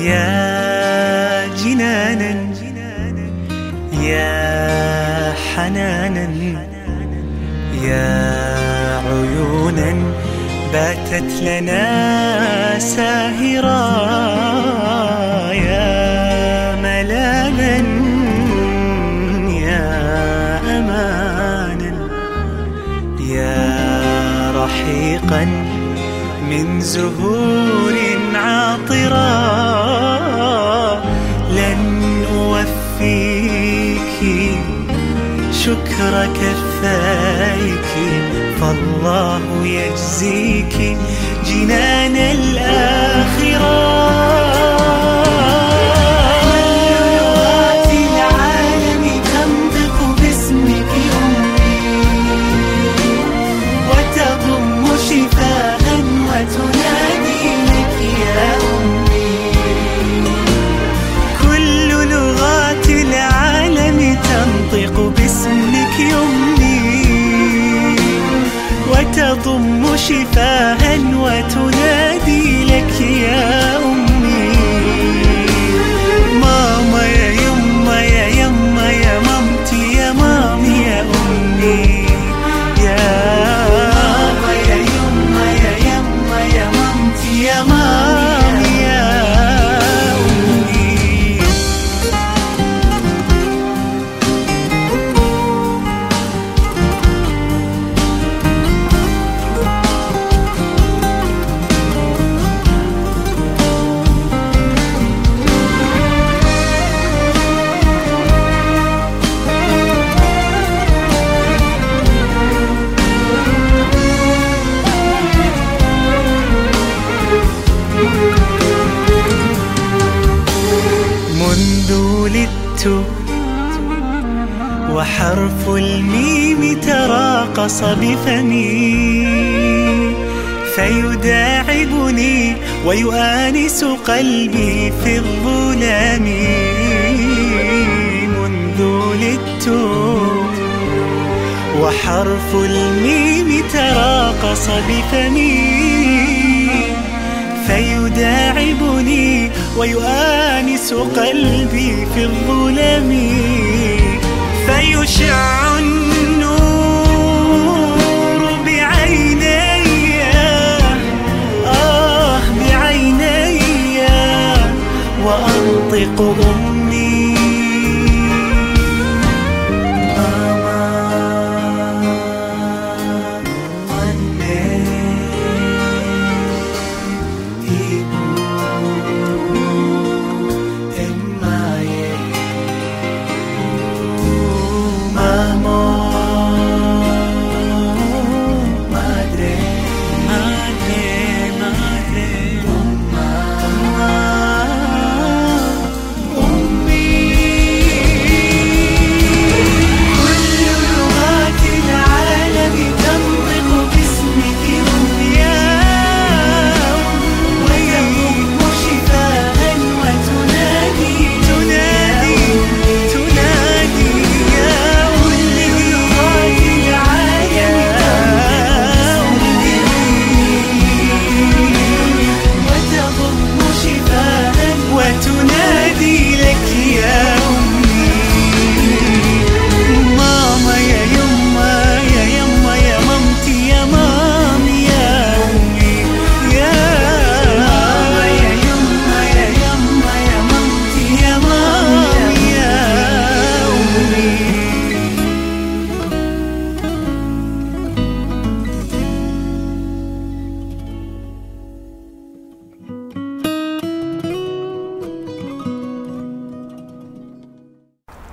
يا جنانا يا حنانا يا عيونا باتت لنا ساهرا يا ملاذا يا أمانا يا رحيقا. من زهور عاطرة لن أوفيك شكر كفايك فالله يجزيك جنان شفاها ولدت. وحرف الميم تراقص بفمي. فيداعبني ويؤانس قلبي في الظلام. منذ ولدت. وحرف الميم تراقص بفمي. فيداعبني ويؤانس قلبي في الظلم فيشع النور بعيني آه بعيني وأنطق أمي